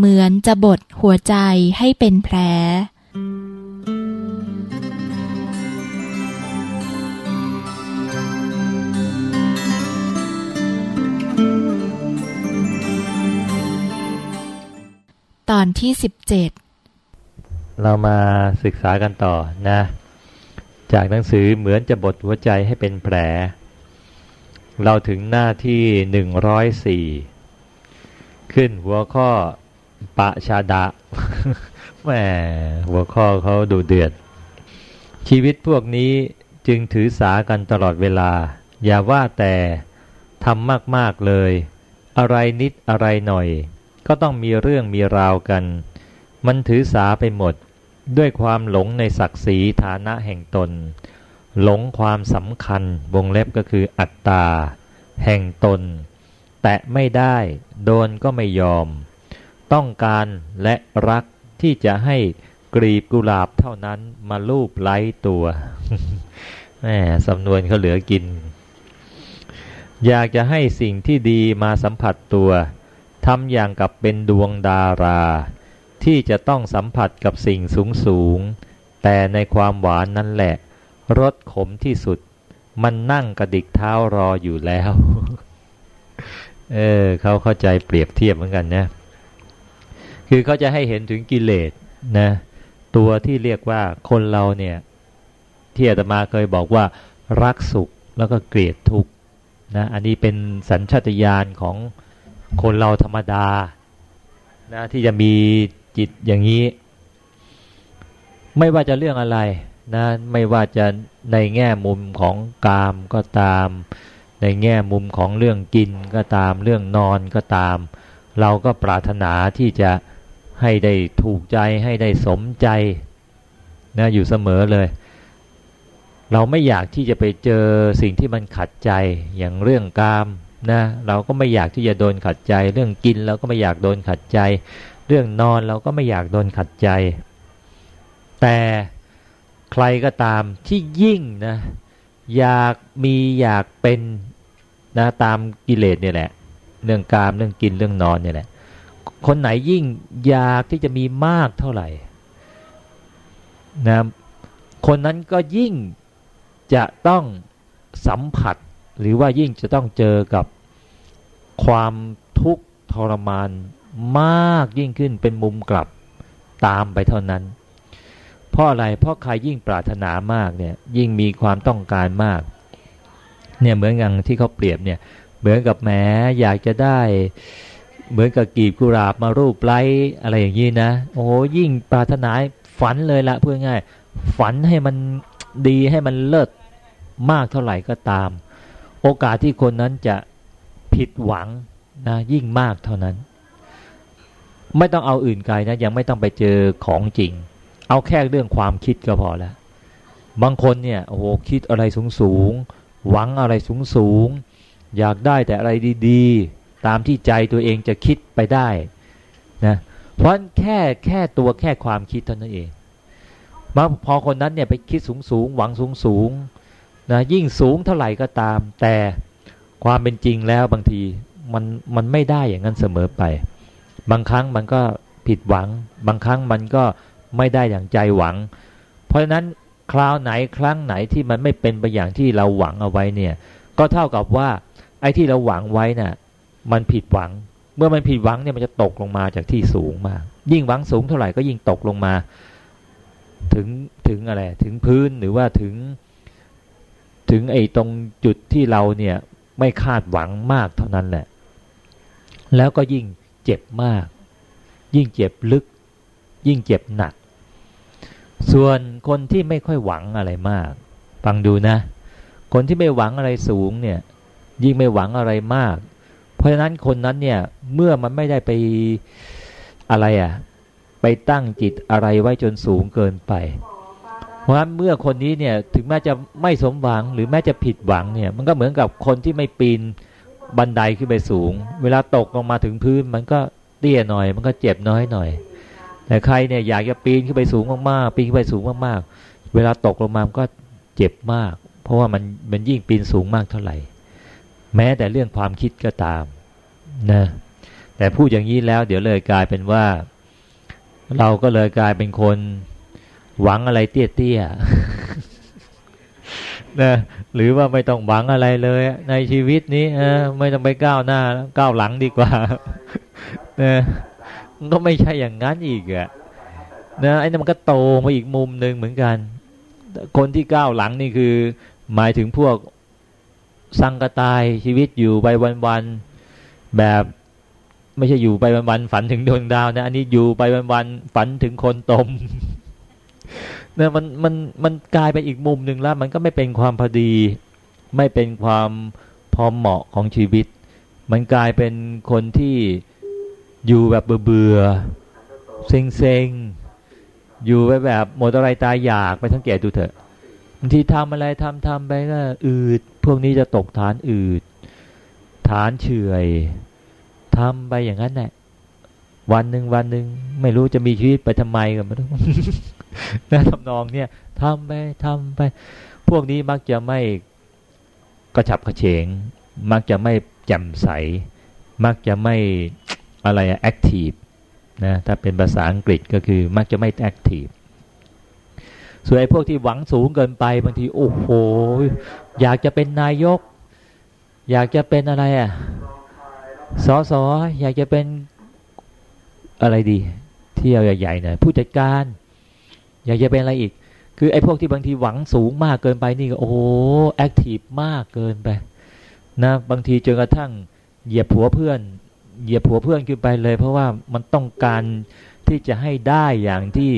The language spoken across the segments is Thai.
เหมือนจะบดหัวใจให้เป็นแผล ตอนที่สิบเจ็ดเรามาศึกษากันต่อนะ จากหนังสือเหมือนจะบดหัวใจให้เป็นแผล เราถึงหน้าที่หนึ่งร้อยสี่ขึ้นหัวข้อ ปะชาดะแหมหัวข้อเขาดูเดือด ชีวิตพวกนี้จึงถือสากันตลอดเวลา อย่าว่าแต่ทำมาก ๆ เลย อะไรนิดอะไรหน่อย ก็ต้องมีเรื่องมีราวกัน มันถือสาไปหมด ด้วยความหลงในศักดิ์ศรีฐานะแห่งตน หลงความสำคัญวงเล็บก็คืออัตตา แห่งตน แตะไม่ได้ โดนก็ไม่ยอม ต้องการและรักที่จะให้กรีบกุหลาบเท่านั้นมาลูบไล้ตัวแหมสำนวนเขาเหลือกิน อยากจะให้สิ่งที่ดีมาสัมผัสตัวทำอย่างกับเป็นดวงดารา ที่จะต้องสัมผัสกับสิ่งสูงสูง แต่ในความหวานนั่นแหละรสขมที่สุด มันนั่งกระดิกเท้ารออยู่แล้ว เออเขาเข้าใจเปรียบเทียบเหมือนกันนะ คือเขาจะให้เห็นถึงกิเลสนะตัวที่เรียกว่าคนเราเนี่ยที่อาตมาเคยบอกว่ารักสุขแล้วก็เกลียดทุกข์นะอันนี้เป็นสัญชาตญาณของคนเราธรรมดานะที่จะมีจิตอย่างนี้ ไม่ว่าจะเรื่องอะไรนะไม่ว่าจะในแง่มุมของกามก็ตาม ในแง่มุมของเรื่องกินก็ตาม เรื่องนอนก็ตาม เราก็ปรารถนาที่จะ ให้ได้ถูกใจให้ได้สมใจนะอยู่เสมอเลย เราไม่อยากที่จะไปเจอสิ่งที่มันขัดใจอย่างเรื่องกามนะเราก็ไม่อยากที่จะโดนขัดใจ เรื่องกินเราก็ไม่อยากโดนขัดใจ เรื่องนอนเราก็ไม่อยากโดนขัดใจ แต่ใครก็ตามที่ยิ่งนะอยากมีอยากเป็นนะตามกิเลสเนี่ยแหละ เรื่องกามเรื่องกินเรื่องนอนเนี่ยแหละ คนไหนยิ่งอยากที่จะมีมากเท่าไหร่นะคนนั้นก็ยิ่งจะต้องสัมผัส หรือว่ายิ่งจะต้องเจอกับความทุกข์ทรมานมากยิ่งขึ้นเป็นมุมกลับตามไปเท่านั้น เพราะอะไรเพราะใครยิ่งปรารถนามากเนี่ยยิ่งมีความต้องการมากเนี่ยเหมือนอย่างที่เขาเปรียบเนี่ยเหมือนกับแหมอยากจะได้ เหมือนกับกีบกุหลาบมารูปไล้อะไรอย่างนี้นะ โอ้ยิ่งปรารถนาฝันเลยละเพื่อง่าย ฝันให้มันดีให้มันเลิศมากเท่าไหร่ก็ตาม โอกาสที่คนนั้นจะผิดหวังนะยิ่งมากเท่านั้น ไม่ต้องเอาอื่นไกลนะยังไม่ต้องไปเจอของจริง เอาแค่เรื่องความคิดก็พอแล้วบางคนเนี่ยโอ้โหคิดอะไรสูงสูงหวังอะไรสูงสูงอยากได้แต่อะไรดี ตามที่ใจตัวเองจะคิดไปได้นะเพราะแค่แค่ตัวแค่ความคิดเท่านั้นเองมาพอคนนั้นเนี่ยไปคิดสูงสูงหวังสูงสูงนะยิ่งสูงเท่าไหร่ก็ตาม แต่ความเป็นจริงแล้วบางทีมันมันไม่ได้อย่างนั้นเสมอไป บางครั้งมันก็ผิดหวัง บางครั้งมันก็ไม่ได้อย่างใจหวัง เพราะฉะนั้นคราวไหนครั้งไหนที่มันไม่เป็นไปอย่างที่เราหวังเอาไว้เนี่ย ก็เท่ากับว่าไอ้ที่เราหวังไว้น่ะ มันผิดหวัง เมื่อมันผิดหวังเนี่ยมันจะตกลงมาจากที่สูงมาก ยิ่งหวังสูงเท่าไหร่ก็ยิ่งตกลงมา ถึงถึงอะไร ถึงพื้นหรือว่าถึง ถึงไอ้ตรงจุดที่เราเนี่ยไม่คาดหวังมากเท่านั้นแหละ แล้วก็ยิ่งเจ็บมาก ยิ่งเจ็บลึก ยิ่งเจ็บหนัก ส่วนคนที่ไม่ค่อยหวังอะไรมาก ฟังดูนะ คนที่ไม่หวังอะไรสูงเนี่ย ยิ่งไม่หวังอะไรมาก เพราะฉะนั้นคนนั้นเนี่ยเมื่อมันไม่ได้ไปอะไรอะไปตั้งจิตอะไรไว้จนสูงเกินไป เพราะฉะนั้นเมื่อคนนี้เนี่ยถึงแม้จะไม่สมหวังหรือแม้จะผิดหวังเนี่ย มันก็เหมือนกับคนที่ไม่ปีนบันไดขึ้นไปสูง เวลาตกลงมาถึงพื้น มันก็เตี้ยหน่อย มันก็เจ็บน้อยหน่อย แต่ใครเนี่ยอยากจะปีนขึ้นไปสูงมากๆปีนขึ้นไปสูงมากๆ เวลาตกลงมามันก็เจ็บมาก เพราะว่ามันมันยิ่งปีนสูงมากเท่าไหร่ แม้แต่เรื่องความคิดก็ตามนะแต่พูดอย่างนี้แล้ว เดี๋ยวเลยกลายเป็นว่า เราก็เลยกลายเป็นคน หวังอะไรเตี้ยๆนะหรือว่าไม่ต้องหวังอะไรเลย ในชีวิตนี้ไม่ต้องไปก้าวหน้าก้าวหลังดีกว่านะก็ไม่ใช่อย่างนั้นอีกอะนะไอ้นั่นมันก็โตมาอีกมุมหนึ่งเหมือนกัน คนที่ก้าวหลังนี่คือ หมายถึงพวก สังกตายชีวิตอยู่ไปวันๆแบบไม่ใช่อยู่ไปวันๆฝันถึงดวงดาวนะอันนี้อยู่ไปวันๆฝันถึงคนตมเนี่ยมันมันมันกลายไปอีกมุมหนึ่งแล้ว มันก็ไม่เป็นความพอดี ไม่เป็นความพอเหมาะของชีวิต มันกลายเป็นคนที่อยู่แบบเบื่อเซ็งเซ็งอยู่ไปแบบหมดอะไรตายอยากไปทั้งแก่ดูเถอะบางทีทำอะไรทำทำไปก็อืด วกนี้จะตกฐานอืด ฐานเฉยทำไปอย่างนั้นแหละวันหนึ่งวันหนึ่งไม่รู้จะมีชีวิตไปทำไมกันไม่รู้นะทำนองเนี่ยทำไปทำไป พวกนี้มักจะไม่กระฉับกระเฉง มักจะไม่แจ่มใส มักจะไม่อะไรอะ active นะถ้าเป็นภาษาอังกฤษก็คือมักจะไม่ active ส่วนไอ้พวกที่หวังสูงเกินไปบางที โอ้โห อยากจะเป็นนายก อยากจะเป็นอะไรอะสอสออยากจะเป็นอะไรดีเที่ยวใหญ่ๆหน่อยผู้จัดการ อยากจะเป็นอะไรอีก คือไอ้พวกที่บางทีหวังสูงมากเกินไปนี่ก็โอ้โห active มากเกินไปนะบางทีจนกระทั่งเหยียบหัวเพื่อน เหยียบหัวเพื่อนขึ้นไปเลย เพราะว่ามันต้องการที่จะให้ได้อย่างที่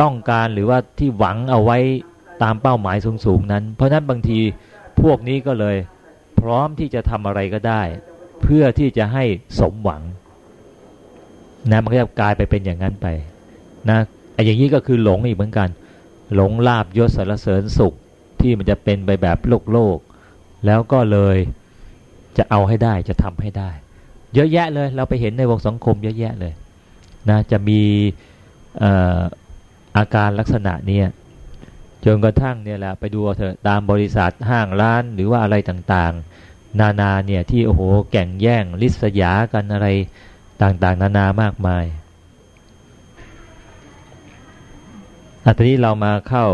ต้องการหรือว่าที่หวังเอาไว้ ตามเป้าหมายสูงๆนั้น เพราะนั้นบางทีพวกนี้ก็เลยพร้อมที่จะทำอะไรก็ได้ เพื่อที่จะให้สมหวังนะมันก็จะกลายไปเป็นอย่างนั้นไปนะไอ้อย่างนี้ก็คือหลงอีกเหมือนกัน หลงลาบยศสารเสริญสุขที่มันจะเป็นไปแบบโลกโลก แล้วก็เลยจะเอาให้ได้จะทำให้ได้ เยอะแยะเลยเราไปเห็นในวงสังคมเยอะแยะเลยนะจะมีอาการลักษณะเนี้ย จนกระทั่งเนี่ยแหละไปดูเถอะตามบริษัทห้างร้านหรือว่าอะไรต่างๆ นานาเนี่ยที่โอ้โหแก่งแย่งลิษยากันอะไรต่างๆ นานามากมายอันนี้เรามาเข้า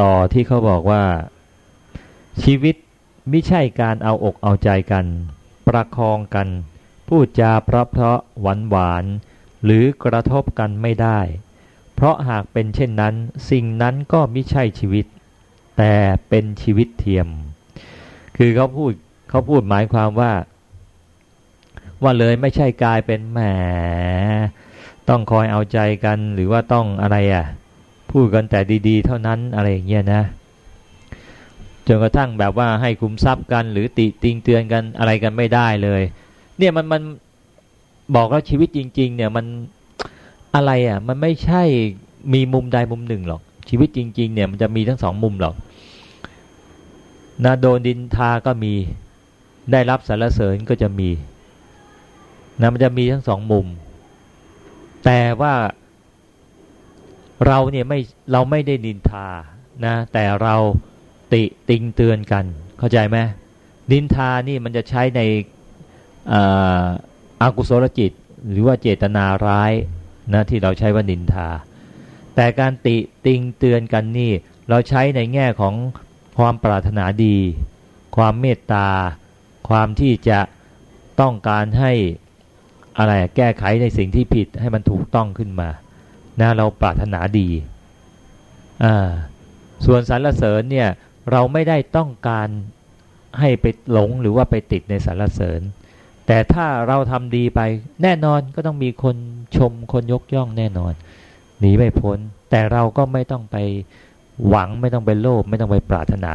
ต่อที่เขาบอกว่าชีวิตไม่ใช่การเอาอกเอาใจกัน ประคองกัน พูดจาเพราะเพราะหวานหวานหรือกระทบกันไม่ได้ เพราะหากเป็นเช่นนั้น สิ่งนั้นก็ไม่ใช่ชีวิต แต่เป็นชีวิตเทียม คือเขาพูดเขาพูดหมายความว่า ว่าเลยไม่ใช่กลายเป็นแหมต้องคอยเอาใจกันหรือว่าต้องอะไรอะ พูดกันแต่ดีๆ เท่านั้นอะไรอย่างเงี้ยนะจนกระทั่งแบบว่าให้คุมทรัพย์กัน หรือติติงเตือนกันอะไรกันไม่ได้เลย เนี่ยมันมันบอกแล้วชีวิตจริง ๆ เนี่ยมัน อะไรอะ มันไม่ใช่มีมุมใดมุมหนึ่งหรอก ชีวิตจริง ๆ เนี่ยมันจะมีทั้งสองมุมหรอกนะโดนดินทาก็มี ได้รับสรรเสริญก็จะมีนะมันจะมีทั้งสองมุม แต่ว่าเราเนี่ยไม่เราไม่ได้ดินทานะ แต่เราติติงเตือนกัน เข้าใจไหมดินทานี่มันจะใช้ในอากุศลจิต หรือว่าเจตนาร้าย นะที่เราใช้ว่านินทา แต่การติติงเตือนกันนี่ เราใช้ในแง่ของความปรารถนาดี ความเมตตา ความที่จะต้องการให้อะไรแก้ไขในสิ่งที่ผิดให้มันถูกต้องขึ้นมานะเราปรารถนาดีอ่าส่วนสรรเสริญเนี่ยเราไม่ได้ต้องการให้ไปหลงหรือว่าไปติดในสรรเสริญ แต่ถ้าเราทำดีไป แน่นอนก็ต้องมีคนชมคนยกย่องแน่นอน หนีไม่พ้น แต่เราก็ไม่ต้องไปหวังไม่ต้องไปโลภไม่ต้องไปปรารถนา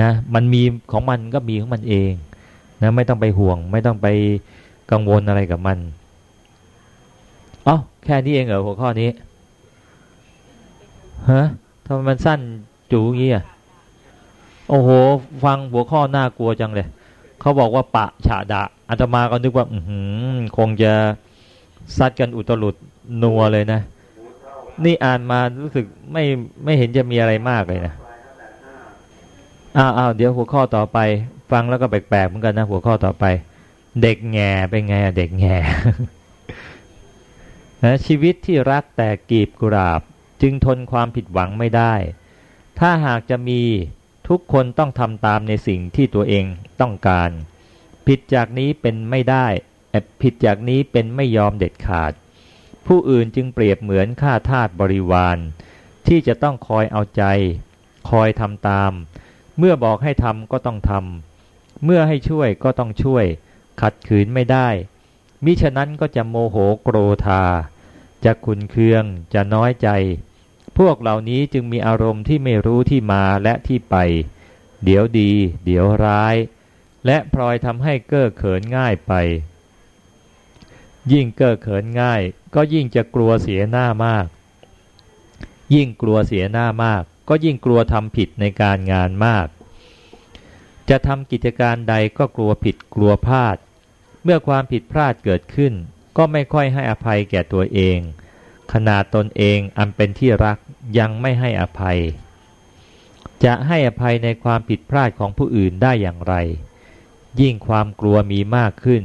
นะมันมีของมันก็มีของมันเองนะไม่ต้องไปห่วง ไม่ต้องไปกังวลอะไรกับมันอ๋อแค่นี้เองเหรอหัวข้อนี้ฮะทำไมมันสั้นจูงี้อะโอ้โห ฟังหัวข้อน่ากลัวจังเลย เขาบอกว่าปะฉาดะอาตมาก็นึกว่า อืคงจะซัดกันอุตรุดนัวเลยนะ นี่อ่านมารู้สึกไม่ไม่เห็นจะมีอะไรมากเลยนะอ้าวอ้าวเดี๋ยวหัวข้อต่อไป ฟังแล้วก็แปลกๆเหมือนกันนะหัวข้อต่อไป เด็กแง่เป็นไงเด็กแง่นะชีวิตที่รักแต่กีบกุราบ จึงทนความผิดหวังไม่ได้ ถ้าหากจะมี ทุกคนต้องทำตามในสิ่งที่ตัวเองต้องการ ผิดจากนี้เป็นไม่ได้ผิดจากนี้เป็นไม่ยอมเด็ดขาด ผู้อื่นจึงเปรียบเหมือนข้าทาสบริวาร ที่จะต้องคอยเอาใจ คอยทำตาม เมื่อบอกให้ทำก็ต้องทำเมื่อให้ช่วยก็ต้องช่วย ขัดขืนไม่ได้ มิฉะนั้นก็จะโมโหโกรธาจะขุนเคืองจะน้อยใจ พวกเหล่านี้จึงมีอารมณ์ที่ไม่รู้ที่มาและที่ไป เดี๋ยวดี เดี๋ยวร้าย และพลอยทำให้เก้อเขินง่ายไป ยิ่งเก้อเขินง่าย ก็ยิ่งจะกลัวเสียหน้ามาก ยิ่งกลัวเสียหน้ามาก ก็ยิ่งกลัวทำผิดในการงานมาก จะทำกิจการใดก็กลัวผิดกลัวพลาด เมื่อความผิดพลาดเกิดขึ้น ก็ไม่ค่อยให้อภัยแก่ตัวเอง ขนาดตนเองอันเป็นที่รักยังไม่ให้อภัย จะให้อภัยในความผิดพลาดของผู้อื่นได้อย่างไร ยิ่งความกลัวมีมากขึ้น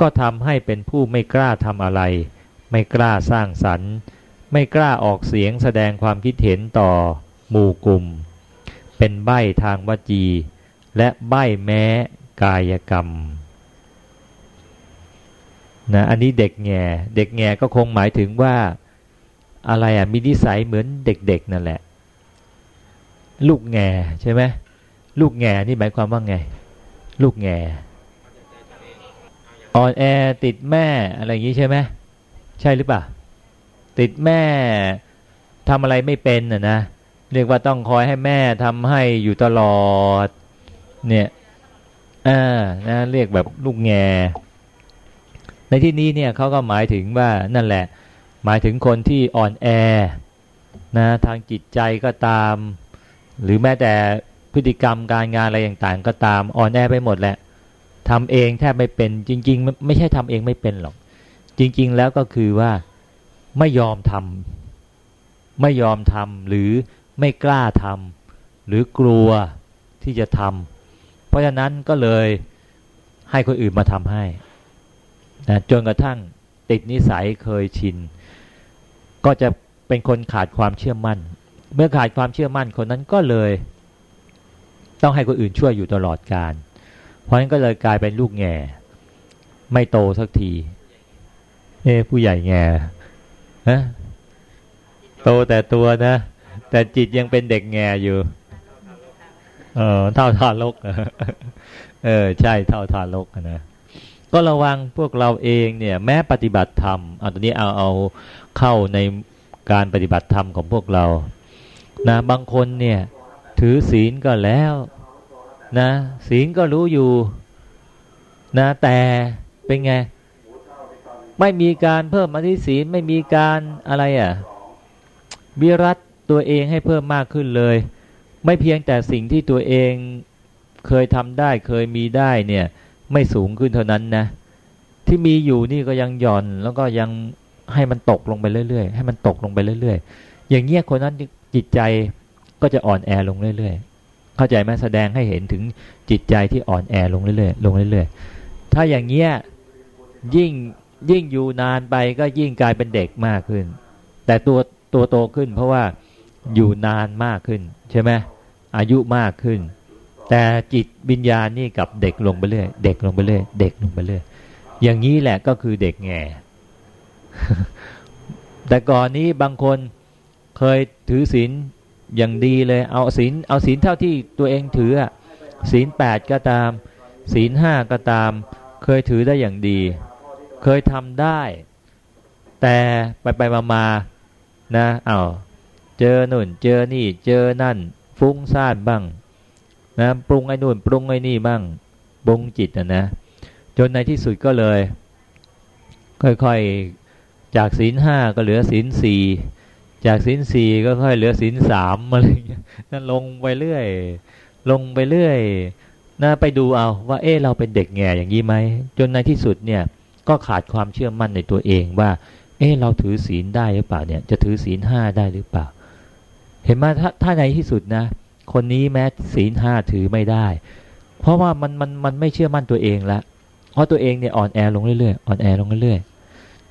ก็ทำให้เป็นผู้ไม่กล้าทำอะไร ไม่กล้าสร้างสรรค์ ไม่กล้าออกเสียงแสดงความคิดเห็นต่อ หมู่กลุ่ม เป็นใบ้ทางวจี และใบ้แม้กายกรรมนะอันนี้เด็กแง่ เด็กแง่ก็คงหมายถึงว่า อะไรอะมีนิสัยเหมือนเด็กๆนั่นแหละ ลูกแง่ใช่ไหมลูกแง่นี่หมายความว่าไง ลูกแง่อ่อนแอติดแม่อะไรอย่างนี้ใช่ไหมใช่หรือเปล่าติดแม่ทำอะไรไม่เป็นอะนะเรียกว่าต้องคอยให้แม่ทำให้อยู่ตลอด เนี่ยอ่านะเรียกแบบลูกแงในที่นี้เนี่ยเขาก็หมายถึงว่านั่นแหละ หมายถึงคนที่อ่อนแอนะทางจิตใจก็ตาม หรือแม้แต่พฤติกรรมการงานอะไรต่างๆ ก็ตามอ่อนแอไปหมดแหละทำเองแทบไม่เป็นจริง ๆ ไม่ใช่ทำเองไม่เป็นหรอก จริง ๆ แล้วก็คือว่าไม่ยอมทำไม่ยอมทำหรือไม่กล้าทำหรือกลัวที่จะทำเพราะฉะนั้นก็เลยให้คนอื่นมาทำให้นะจนกระทั่งติดนิสัยเคยชิน ก็จะเป็นคนขาดความเชื่อมั่น เมื่อขาดความเชื่อมั่นคนนั้นก็เลย ต้องให้คนอื่นช่วยอยู่ตลอดการ เพราะนั้นก็เลยกลายเป็นลูกแง่ไม่โตสักที เอ้ผู้ใหญ่แง่ฮะโตแต่ตัวนะ แต่จิตยังเป็นเด็กแง่อยู่ เออเท่าทารกเออใช่เท่าทารกนะก็ระวังพวกเราเองเนี่ย แม้ปฏิบัติธรรมเอาตอนนี้เอาเอา เข้าในการปฏิบัติธรรมของพวกเรา นะบางคนเนี่ยถือศีลก็แล้วนะศีลก็รู้อยู่นะแต่เป็นไง ไม่มีการเพิ่มอธิศีลไม่มีการอะไรอะ่ะวิรัตตัวเองให้เพิ่มมากขึ้นเลย ไม่เพียงแต่สิ่งที่ตัวเองเคยทำได้เคยมีได้เนี่ยไม่สูงขึ้นเท่านั้นนะที่มีอยู่นี่ก็ยังหย่อนแล้วก็ยัง ให้มันตกลงไปเรื่อยๆ ให้มันตกลงไปเรื่อยๆ อย่างเงี้ยคนนั้นจิตใจก็จะอ่อนแอลงเรื่อยๆ เข้าใจไหมแสดงให้เห็นถึงจิตใจที่อ่อนแอลงเรื่อยๆ ลงเรื่อยๆ ถ้าอย่างเงี้ยยิ่งยิ่งอยู่นานไปก็ยิ่งกลายเป็นเด็กมากขึ้น แต่ตัวตัวโตขึ้น เพราะว่าอยู่นานมากขึ้นใช่ไหมอายุมากขึ้น แต่จิตวิญญาณนี่กับเด็กลงไปเรื่อยเด็กลงไปเรื่อยเด็กลงไปเรื่อยอย่างนี้แหละก็คือเด็กแง่ แต่ก่อนนี้บางคนเคยถือศีลอย่างดีเลย เอาศีลเอาศีลเท่าที่ตัวเองถือศีลแปดก็ตาม ศีลห้าก็ตาม เคยถือได้อย่างดี เคยทำได้ แต่ไปไปมามานะเอาเจอหนุนเจอนี่เจอนั่น ฟุ้งซ่านบ้างนะปรุงไอ้นู่นปรุงไอ้นี่บ้างปรุงจิตนะนะจนในที่สุดก็เลย ค่อยๆ จากศีลห้าก็เหลือศีลสี่จากสินสี่ก็ค่อยเหลือสินสามอะไรเงี้ยนั่นลงไปเรื่อย ลงไปเรื่อยนะไปดูเอาว่าเออเราเป็นเด็กแง่อย่างนี้ไหมจนในที่สุดเนี่ยก็ขาดความเชื่อมั่นในตัวเองว่า เออเราถือศีลได้หรือเปล่าเนี่ย จะถือศีลห้าได้หรือเปล่า เห็นไหมถ้าถ้าในที่สุดนะ คนนี้แม้ศีลห้าถือไม่ได้ เพราะว่ามันมันมันไม่เชื่อมั่นตัวเองล้วเพราะตัวเองเนี่ยอ่อนแอลงเรื่อยๆอ่อนแอลงเรื่อยๆ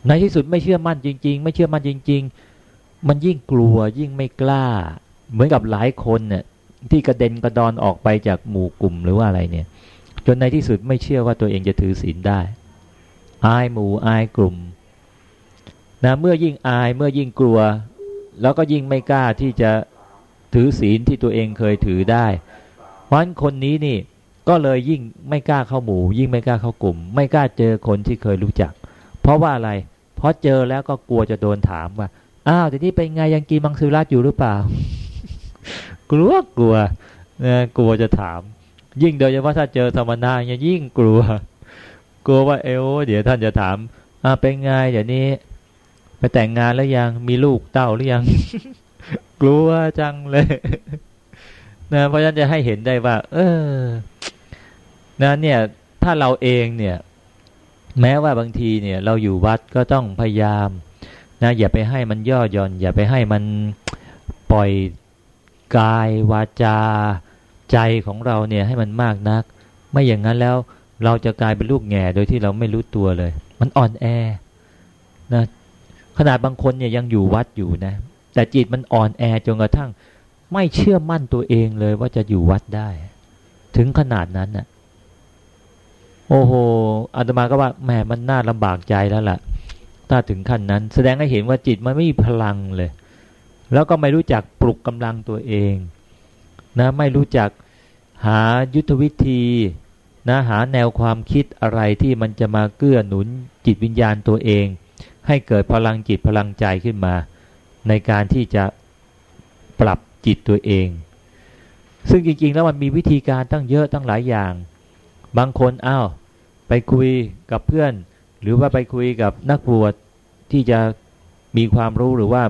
ในที่สุดไม่เชื่อมั่นจริง ๆ ไม่เชื่อมั่นจริง ๆ มันยิ่งกลัวยิ่งไม่กล้า เหมือนกับหลายคนเนี่ยที่กระเด็นกระดอนออกไปจากหมู่กลุ่มหรือว่าอะไรเนี่ย จนในที่สุดไม่เชื่อว่าตัวเองจะถือศีลได้อายหมู่อายกลุ่มนะเมื่อยิ่งอายเมื่อยิ่งกลัว แล้วก็ยิ่งไม่กล้าที่จะถือศีลที่ตัวเองเคยถือได้ เพราะฉะนั้นคนนี้นี่ก็เลยยิ่งไม่กล้าเข้าหมู่ ยิ่งไม่กล้าเข้ากลุ่ม ไม่กล้าเจอคนที่เคยรู้จัก เพราะว่าอะไรเพราะเจอแล้วก็กลัวจะโดนถามว่าอ้าวแต่นี่เป็นไงยังกินมังสวิรัตอยู่หรือเปล่า กลัวกลัวนะกลัวจะถาม ยิ่งโดยเฉพาะถ้าเจอธรรมนาเนี่ยยิ่งกลัว กลัวว่าเอวเดี๋ยวท่านจะถามอ่าเป็นไงเดี๋ยวนี้ ไปแต่งงานแล้วยังมีลูกเต้าหรือยัง กลัวจังเลยนะเพราะฉะนั้นจะให้เห็นได้ว่า เออนะเนี่ย ถ้าเราเองเนี่ย แม้ว่าบางทีเนี่ยเราอยู่วัดก็ต้องพยายามนะอย่าไปให้มันย่อหย่อน อย่าไปให้มันปล่อยกายวาจาใจของเราเนี่ยให้มันมากนัก ไม่อย่างนั้นแล้วเราจะกลายเป็นลูกแง่โดยที่เราไม่รู้ตัวเลย มันอ่อนแอนะขนาดบางคนเนี่ยยังอยู่วัดอยู่นะ แต่จิตมันอ่อนแอจนกระทั่ง ไม่เชื่อมั่นตัวเองเลยว่าจะอยู่วัดได้ ถึงขนาดนั้นน่ะ โอ้โหอาตมาก็ว่าแหมมันน่าลำบากใจแล้วล่ะ ถ้าถึงขั้นนั้น แสดงให้เห็นว่าจิตมันไม่มีพลังเลย แล้วก็ไม่รู้จักปลุกกำลังตัวเองนะไม่รู้จักหายุทธวิธีนะหาแนวความคิดอะไรที่มันจะมาเกื้อหนุนจิตวิญญาณตัวเอง ให้เกิดพลังจิตพลังใจขึ้นมา ในการที่จะปรับจิตตัวเอง ซึ่งจริงๆแล้วมันมีวิธีการตั้งเยอะตั้งหลายอย่าง บางคนอ้าวไปคุยกับเพื่อน หรือว่าไปคุยกับนักบวชที่จะมีความรู้หรือว่า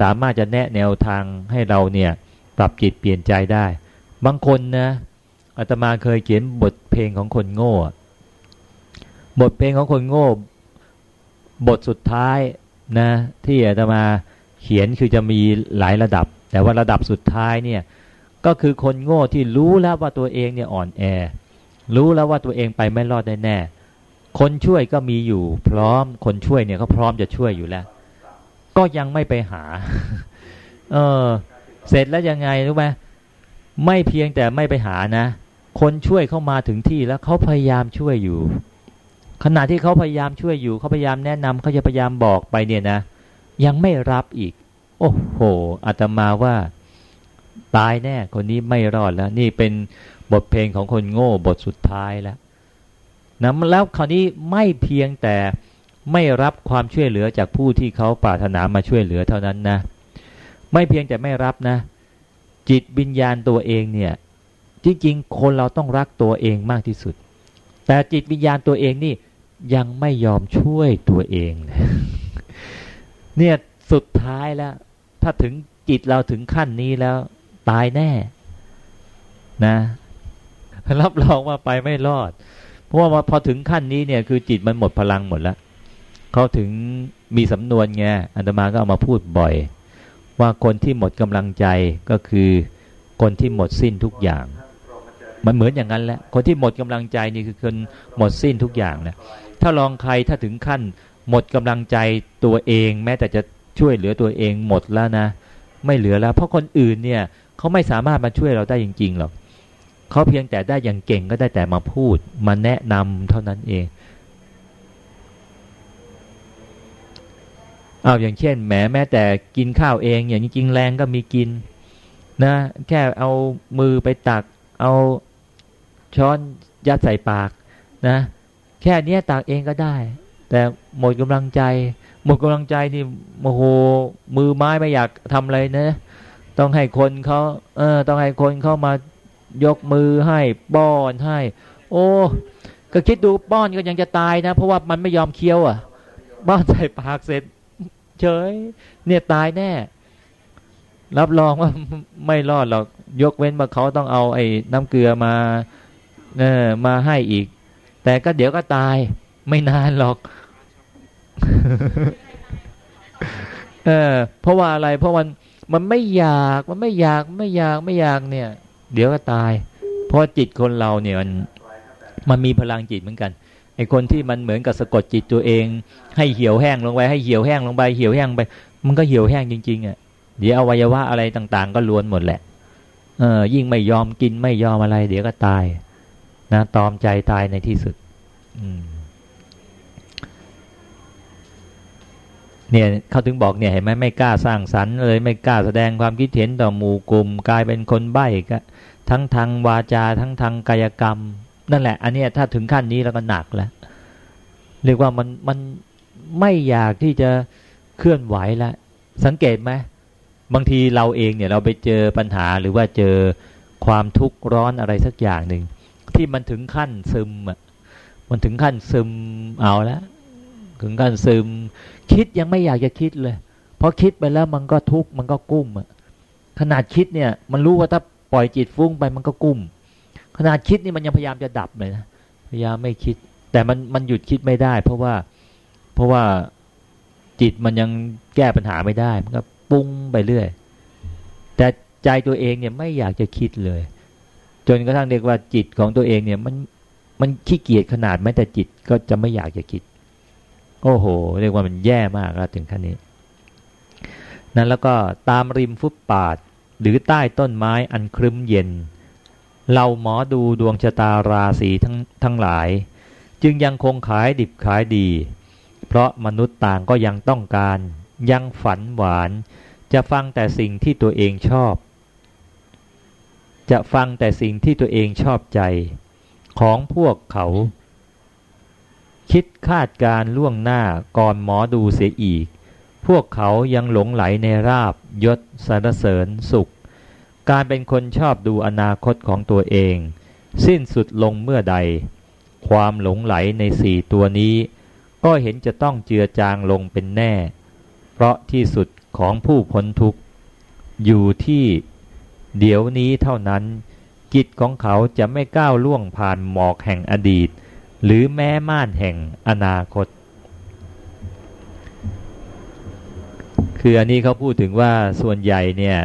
สามารถจะแนะแนวทางให้เราเนี่ยปรับจิตเปลี่ยนใจได้ บางคนนะอาตมาเคยเขียนบทเพลงของคนโง่ บทเพลงของคนโง่ บทสุดท้ายนะที่อาตมาเขียนคือจะมีหลายระดับ แต่ว่าระดับสุดท้ายเนี่ยก็คือคนโง่ที่รู้แล้วว่าตัวเองเนี่ยอ่อนแอ รู้แล้วว่าตัวเองไปไม่รอดแน่ๆคนช่วยก็มีอยู่ พร้อมคนช่วยเนี่ยเขาพร้อมจะช่วยอยู่แล้ว ก็ยังไม่ไปหา เออ เสร็จแล้วยังไงรู้ไหมไม่เพียงแต่ไม่ไปหานะ คนช่วยเข้ามาถึงที่แล้วเขาพยายามช่วยอยู่ ขณะที่เขาพยายามช่วยอยู่เขาพยายามแนะนำเขาจะพยายามบอกไปเนี่ยนะ ยังไม่รับอีก โอ้โหอาตมาว่า ตายแน่คนนี้ไม่รอดแล้ว นี่เป็น บทเพลงของคนโง่บทสุดท้ายแล้วนะแล้วคราวนี้ไม่เพียงแต่ไม่รับความช่วยเหลือจากผู้ที่เขาปรารถนามาช่วยเหลือเท่านั้นนะ ไม่เพียงแต่ไม่รับนะ จิตวิญญาณตัวเองเนี่ยจริงๆคนเราต้องรักตัวเองมากที่สุด แต่จิตวิญญาณตัวเองนี่ยังไม่ยอมช่วยตัวเองเลยเนี่ยสุดท้ายแล้ว ถ้าถึงจิตเราถึงขั้นนี้แล้ว ตายแน่นะ รับรองว่าไปไม่รอด เพราะว่าพอถึงขั้นนี้เนี่ยคือจิตมันหมดพลังหมดแล้วเขาถึงมีสำนวนไงอันตมาก็เอามาพูดบ่อย ว่าคนที่หมดกำลังใจก็คือคนที่หมดสิ้นทุกอย่าง มันเหมือนอย่างนั้นแหละคนที่หมดกำลังใจนี่คือคนหมดสิ้นทุกอย่างนะถ้าลองใครถ้าถึงขั้นหมดกำลังใจตัวเอง แม้แต่จะช่วยเหลือตัวเองหมดแล้วนะ ไม่เหลือแล้ว เพราะคนอื่นเนี่ยเขาไม่สามารถมาช่วยเราได้จริงๆหรอก เขาเพียงแต่ได้อย่างเก่งก็ได้แต่มาพูด มาแนะนำเท่านั้นเองเอาอย่างเช่นแหมแม้แต่กินข้าวเองอย่างจริงแรงก็มีกินนะแค่เอามือไปตัก เอาช้อนยัดใส่ปากนะ แค่นี้ตักเองก็ได้ แต่หมดกำลังใจ หมดกำลังใจนี่โมโหมือไม้ไม่อยากทำอะไรนะ ต้องให้คนเขาเออต้องให้คนเข้ามา ยกมือให้ป้อนให้ โอ้ก็คิดดูป้อนก็ยังจะตายนะ เพราะว่ามันไม่ยอมเคี้ยวอะป้อนใส่ปากเสร็จ เฉย เนี่ยตายแน่ รับรองว่าไม่รอดหรอกยกเว้นว่าเขาต้องเอาไอ้น้ำเกลือมาเออมาให้อีก แต่ก็เดี๋ยวก็ตาย ไม่นานหรอกเออเพราะว่าอะไรเพราะมันมันไม่อยากมันไม่อยากไม่อยากไม่อยากเนี่ย เดี๋ยวก็ตาย เพราะจิตคนเราเนี่ยมันมันมีพลังจิตเหมือนกันไอคนที่มันเหมือนกับสะกดจิตตัวเอง ให้เหี่ยวแห้งลงไปให้เหี่ยวแห้งลงไปเหี่ยวแห้งไป มันก็เหี่ยวแห้งจริงๆอะเดี๋ยวอวัยวะอะไรต่างๆ ก็ล้วนหมดแหละเออยิ่งไม่ยอมกินไม่ยอมอะไร เดี๋ยวก็ตาย นะตอมใจตายในที่สุดเนี่ยเขาถึงบอกเนี่ยเห็นไหมไม่กล้าสร้างสรรค์เลย ไม่กล้าแสดงความคิดเห็นต่อหมู่กลุ่มกลายเป็นคนใบ้ก็ ทั้งทางวาจา ทั้งทางกายกรรม นั่นแหละ อันนี้ถ้าถึงขั้นนี้แล้วก็หนักแล้วเรียกว่ามันมันไม่อยากที่จะเคลื่อนไหวแล้วสังเกตไหมบางทีเราเองเนี่ยเราไปเจอปัญหาหรือว่าเจอความทุกข์ร้อนอะไรสักอย่างหนึ่งที่มันถึงขั้นซึมอะมันถึงขั้นซึมเอาแล้วถึงขั้นซึม คิดยังไม่อยากจะคิดเลยเพราะคิดไปแล้วมันก็ทุกข์มันก็กุ้มอะขนาดคิดเนี่ย มันรู้ว่าถ้า ปล่อยจิตฟุ้งไปมันก็กุ้ม ขนาดคิดนี่มันยังพยายามจะดับเลยนะพยายามไม่คิด แต่มันมันหยุดคิดไม่ได้ เพราะว่าเพราะว่าจิตมันยังแก้ปัญหาไม่ได้ มันก็ปุ้งไปเรื่อย แต่ใจตัวเองเนี่ยไม่อยากจะคิดเลย จนกระทั่งเรียกว่าจิตของตัวเองเนี่ยมันมันขี้เกียจขนาดแม้แต่จิตก็จะไม่อยากจะคิด โอ้โห เรียกว่ามันแย่มากแล้วถึงขั้นนี้ นั้นแล้วก็ตามริมฟุตปาด หรือใต้ต้นไม้อันครึ้มเย็น เราหมอดูดวงชะตาราศีทั้งทั้งหลาย จึงยังคงขายดิบขายดี เพราะมนุษย์ต่างก็ยังต้องการ ยังฝันหวาน จะฟังแต่สิ่งที่ตัวเองชอบ จะฟังแต่สิ่งที่ตัวเองชอบใจ ของพวกเขา คิดคาดการล่วงหน้าก่อนหมอดูเสียอีก พวกเขายังหลงไหลในราบ ยศสรรเสริญสุข การเป็นคนชอบดูอนาคตของตัวเอง สิ้นสุดลงเมื่อใด ความหลงไหลในสี่ตัวนี้ ก็เห็นจะต้องเจือจางลงเป็นแน่ เพราะที่สุดของผู้พ้นทุกข์ อยู่ที่เดี๋ยวนี้เท่านั้น จิตของเขาจะไม่ก้าวล่วงผ่านหมอกแห่งอดีต หรือแม้ม่านแห่งอนาคต คืออันนี้เขาพูดถึงว่าส่วนใหญ่เนี่ย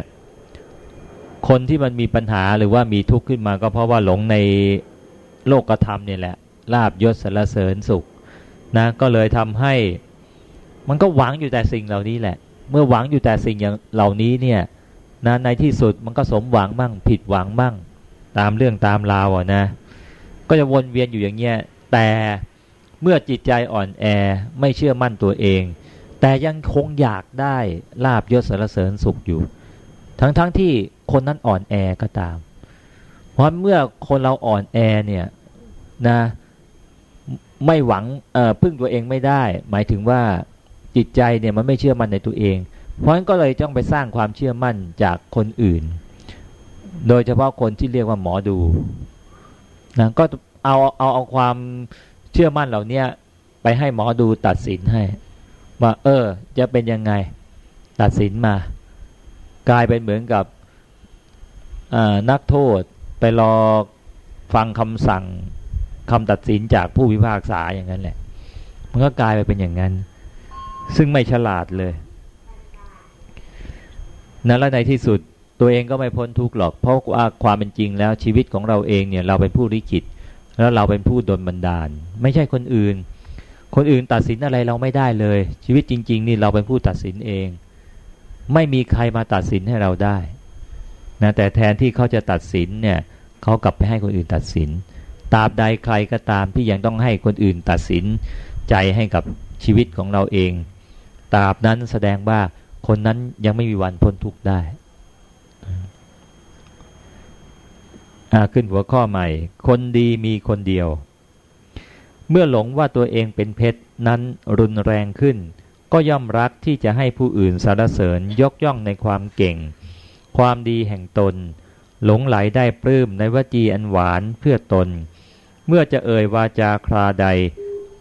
คนที่มันมีปัญหาหรือว่ามีทุกข์ขึ้นมาก็เพราะว่าหลงในโลกธรรมเนี่ยแหละลาบยศสรรเสริญสุขนะก็เลยทำให้ มันก็หวังอยู่แต่สิ่งเหล่านี้แหละ เมื่อหวังอยู่แต่สิ่งอย่างเหล่านี้เนี่ยนะในที่สุดมันก็สมหวังมั่ง ผิดหวังมั่ง ตามเรื่องตามราวอะนะ ก็จะวนเวียนอยู่อย่างเงี้ยแต่เมื่อจิตใจอ่อนแอไม่เชื่อมั่นตัวเอง แต่ยังคงอยากได้ลาบยศสารเสริญสุขอยู่ ทั้งๆทที่คนนั้นอ่อนแอก็ตาม เพราะเมื่อคนเราอ่อนแอเนี่ยนะไม่หวังพึ่งตัวเองไม่ได้ หมายถึงว่าจิตใจเนี่ยมันไม่เชื่อมั่นในตัวเอง เพราะฉะนั้นก็เลยต้องไปสร้างความเชื่อมั่นจากคนอื่น โดยเฉพาะคนที่เรียกว่าหมอดูนะก็เอาเอาเอาความเชื่อมั่นเหล่านี้ไปให้หมอดูตัดสินให้ ว่า เออ จะเป็นยังไง ตัดสินมา กลายเป็นเหมือนกับนักโทษไปรอฟังคำสั่งคำตัดสินจากผู้พิพากษาอย่างนั้นแหละ มันก็กลายไปเป็นอย่างนั้น ซึ่งไม่ฉลาดเลยนั้นแล้วในที่สุดตัวเองก็ไม่พ้นทุกข์หรอก เพราะว่าความเป็นจริงแล้วชีวิตของเราเองเนี่ยเราเป็นผู้ริขิตแล้วเราเป็นผู้ดลบันดาล ไม่ใช่คนอื่น คนอื่นตัดสินอะไรเราไม่ได้เลย ชีวิตจริง ๆ นี่เราเป็นผู้ตัดสินเอง ไม่มีใครมาตัดสินให้เราได้นะแต่แทนที่เขาจะตัดสินเนี่ยเขากลับไปให้คนอื่นตัดสินตราบใดใครก็ตามที่ยังต้องให้คนอื่นตัดสินใจให้กับชีวิตของเราเองตราบนั้นแสดงว่าคนนั้นยังไม่มีวันพ้นทุกข์ได้ขึ้นหัวข้อใหม่ คนดีมีคนเดียว เมื่อหลงว่าตัวเองเป็นเพชรนั้นรุนแรงขึ้น ก็ย่อมรักที่จะให้ผู้อื่นสรรเสริญยกย่องในความเก่ง ความดีแห่งตน หลงไหลได้ปลื้มในวจีอันหวานเพื่อตน เมื่อจะเอ่ยวาจาคราใด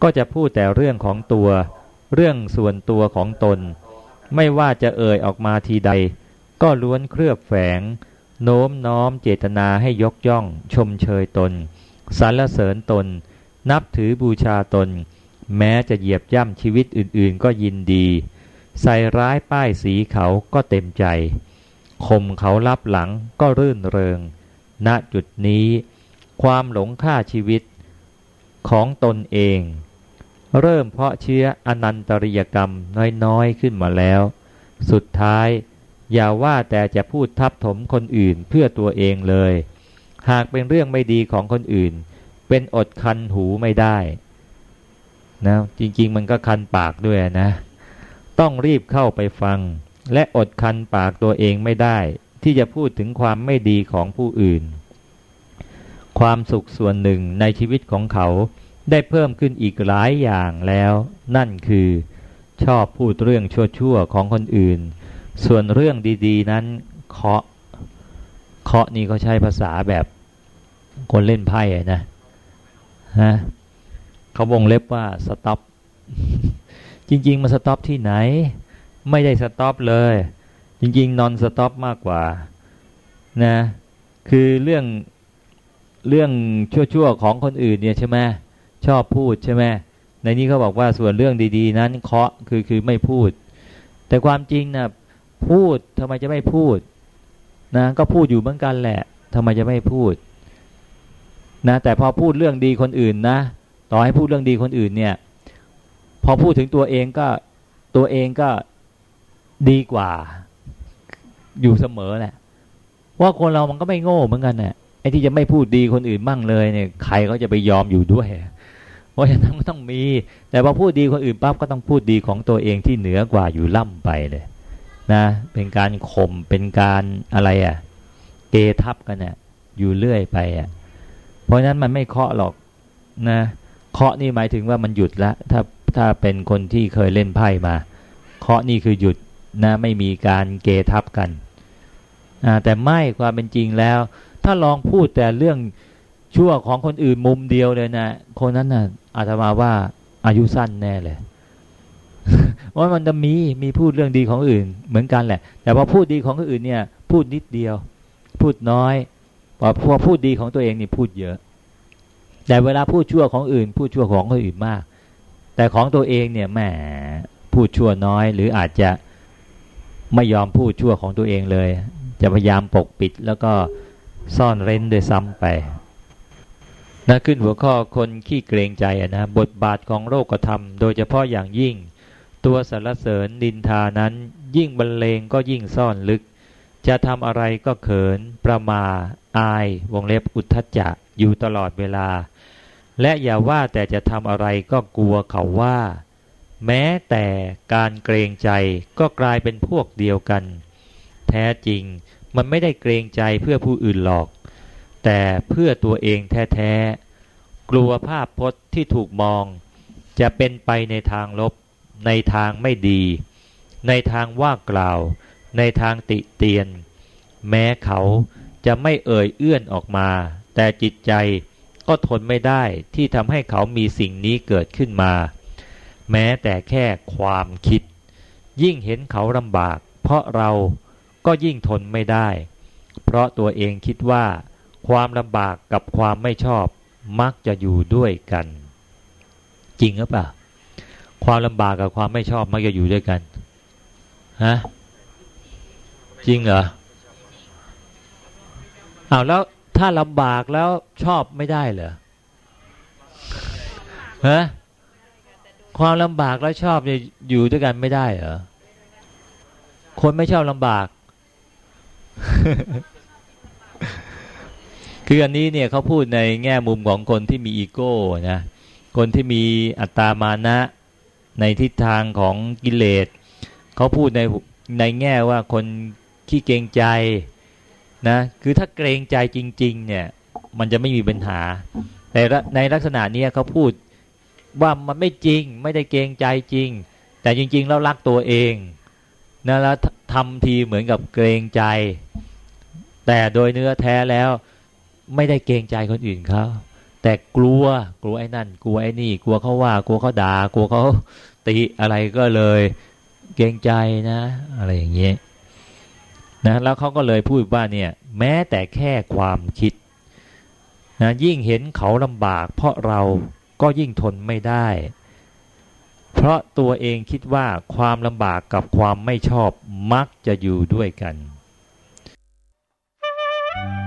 ก็จะพูดแต่เรื่องของตัว เรื่องส่วนตัวของตน ไม่ว่าจะเอ่ยออกมาทีใด ก็ล้วนเคลือบแฝง โน้มน้อมเจตนาให้ยกย่อง ชมเชยตนสรรเสริญตน นับถือบูชาตน แม้จะเหยียบย่ำชีวิตอื่นๆ ก็ยินดี ใส่ร้ายป้ายสีเขาก็เต็มใจข่มเขารับหลังก็รื่นเริง ณจุดนี้ ความหลงค่าชีวิตของตนเอง เริ่มเพาะเชื้ออนันตริยกรรมน้อยๆขึ้นมาแล้ว สุดท้าย อย่าว่าแต่จะพูดทับถมคนอื่นเพื่อตัวเองเลย หากเป็นเรื่องไม่ดีของคนอื่น เป็นอดคันหูไม่ได้นะจริง ๆ มันก็คันปากด้วยนะ ต้องรีบเข้าไปฟัง และอดคันปากตัวเองไม่ได้ ที่จะพูดถึงความไม่ดีของผู้อื่น ความสุขส่วนหนึ่งในชีวิตของเขาได้เพิ่มขึ้นอีกหลายอย่างแล้ว นั่นคือชอบพูดเรื่องชั่วๆของคนอื่น ส่วนเรื่องดี ๆ นั้นเคาะเคาะนี่เขาใช้ภาษาแบบคนเล่นไพ่นะ ฮะเขาวงเล็บว่าสต็อปจริง ๆมา stop ที่ไหน ไม่ได้ stop เลย จริง ๆ non-stop มากกว่านะคือเรื่องเรื่องชั่วๆของคนอื่นเนี่ยใช่ไหมชอบพูดใช่ไหมในนี้เขาบอกว่าส่วนเรื่องดี ๆ นั้นเคาะคือคือไม่พูด แต่ความจริงนะพูดทำไมจะไม่พูดนะก็พูดอยู่เหมือนกันแหละทำไมจะไม่พูด นะแต่พอพูดเรื่องดีคนอื่นนะต่อให้พูดเรื่องดีคนอื่นเนี่ย พอพูดถึงตัวเองก็ตัวเองก็ดีกว่า อยู่เสมอแหละว่าคนเรามันก็ไม่โง่เหมือนกันเนี่ยไอ้ที่จะไม่พูดดีคนอื่นบ้างเลยเนี่ยใครก็จะไปยอมอยู่ด้วย เพราะฉะนั้นก็ต้องมี แต่พอพูดดีคนอื่นปั๊บก็ต้องพูดดีของตัวเองที่เหนือกว่าอยู่ล่ำไปเลย นะ เป็นการข่มเป็นการอะไรอะ่ะเกทับกันเนี่ยอยู่เรื่อยไปอะ เพราะฉะนั้นมันไม่เคาะหรอกนะเคาะนี่หมายถึงว่ามันหยุดแล้วถ้าถ้าเป็นคนที่เคยเล่นไพ่มา เคาะนี่คือหยุดนะไม่มีการเกทับกันแต่ไม่ความเป็นจริงแล้ว ถ้าลองพูดแต่เรื่องชั่วของคนอื่นมุมเดียวเลยนะคนนั้นนะ่ะอาตมาว่าอายุสั้นแน่เลยว่ามันจะมีมีพูดเรื่องดีของอื่นเหมือนกันแหละ แต่พอพูดดีของคนอื่นเนี่ย พูดนิดเดียว พูดน้อย พอพอพูดดีของตัวเองนี่พูดเยอะ แต่เวลาพูดชั่วของอื่น พูดชั่วของคนอื่นมาก แต่ของตัวเองเนี่ยแหมพูดชั่วน้อย หรืออาจจะไม่ยอมพูดชั่วของตัวเองเลย จะพยายามปกปิดแล้วก็ซ่อนเร้นด้วยซ้ำไปนะขึ้นหัวข้อคนขี้เกรงใจนะบทบาทของโลกธรรม โดยเฉพาะอย่างยิ่ง ตัวสรรเสริญดินทานั้น ยิ่งบรรเลงก็ยิ่งซ่อนลึก จะทำอะไรก็เขินประมา อาย วงเล็บอุทธจักอยู่ตลอดเวลา และอย่าว่าแต่จะทำอะไรก็กลัวเขาว่า แม้แต่การเกรงใจก็กลายเป็นพวกเดียวกัน แท้จริงมันไม่ได้เกรงใจเพื่อผู้อื่นหรอก แต่เพื่อตัวเองแท้ๆ กลัวภาพพจน์ที่ถูกมอง จะเป็นไปในทางลบ ในทางไม่ดี ในทางว่ากล่าว ในทางติเตียน แม้เขา จะไม่เอ่ยเอื้อนออกมา แต่จิตใจก็ทนไม่ได้ที่ทำให้เขามีสิ่งนี้เกิดขึ้นมา แม้แต่แค่ความคิด ยิ่งเห็นเขาลำบาก เพราะเราก็ยิ่งทนไม่ได้ เพราะตัวเองคิดว่า ความลำบากกับความไม่ชอบมักจะอยู่ด้วยกัน จริงหรือเปล่าความลำบากกับความไม่ชอบมักจะอยู่ด้วยกันฮะจริงเหรอ อ้าวแล้วถ้าลำบากแล้วชอบไม่ได้เหรอฮะความลำบากแล้วชอบอยู่ด้วยกันไม่ได้เหรอคนไม่ชอบลำบาก คืออันนี้เนี่ยเขาพูดในแง่มุมของคนที่มีอีโก้นะคนที่มีอัตตามานะในทิศทางของกิเลสเขาพูดในในแง่ว่าคนขี้เกงใจ นะคือถ้าเกรงใจจริง ๆ เนี่ย มันจะไม่มีปัญหา แต่ในลักษณะนี้เขาพูดว่ามันไม่จริงไม่ได้เกรงใจจริง แต่จริง ๆ แล้วรักตัวเองนะแล้วทำทีเหมือนกับเกรงใจ แต่โดยเนื้อแท้แล้วไม่ได้เกรงใจคนอื่นเขาแต่กลัวกลัวไอ้นั่น กลัวไอ้นี่ กลัวเขาว่ากลัวเขาด่ากลัวเขาตีอะไรก็เลย เกรงใจนะ อะไรอย่างเงี้ย นะแล้วเขาก็เลยพูดว่าเนี่ยแม้แต่แค่ความคิดนะยิ่งเห็นเขาลำบาก เพราะเราก็ยิ่งทนไม่ได้ เพราะตัวเองคิดว่าความลำบากกับความไม่ชอบมักจะอยู่ด้วยกัน Thank you.